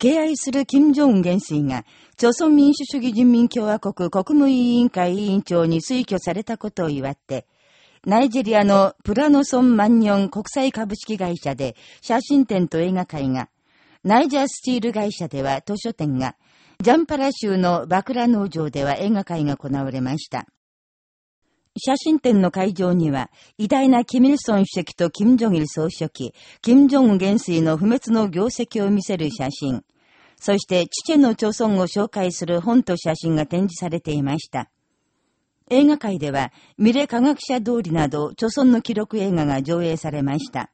敬愛する金正恩元帥が、朝鮮民主主義人民共和国国務委員会委員長に推挙されたことを祝って、ナイジェリアのプラノソン・マンニョン国際株式会社で写真展と映画会が、ナイジャースチール会社では図書展が、ジャンパラ州のバクラ農場では映画会が行われました。写真展の会場には、偉大なキミルソン主席とキム・ジョギル総書記、キム・ジョン元帥の不滅の業績を見せる写真、そしてチチェの朝村を紹介する本と写真が展示されていました。映画界では、ミレ科学者通りなど、著村の記録映画が上映されました。